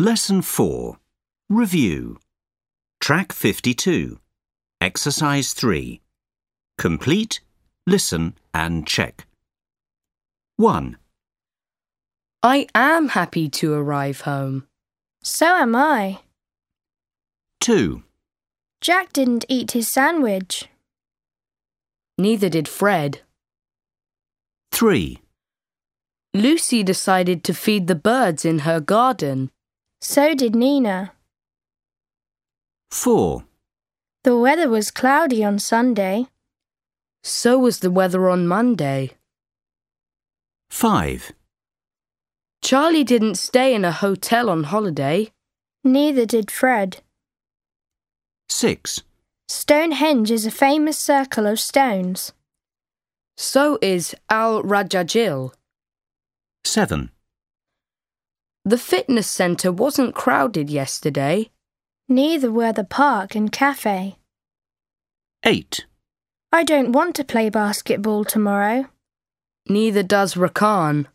Lesson 4 Review Track 52 Exercise 3 Complete, listen and check. 1, I am happy to arrive home. So am I. 2, Jack didn't eat his sandwich. Neither did Fred. 3, Lucy decided to feed the birds in her garden. So did Nina. 4, The weather was cloudy on Sunday. So was the weather on Monday. 5, Charlie didn't stay in a hotel on holiday. Neither did Fred. 6, Stonehenge is a famous circle of stones. So is Al Rajajil. 7, The fitness centre wasn't crowded yesterday. Neither were the park and cafe. 8, I don't want to play basketball tomorrow. Neither does Rakan.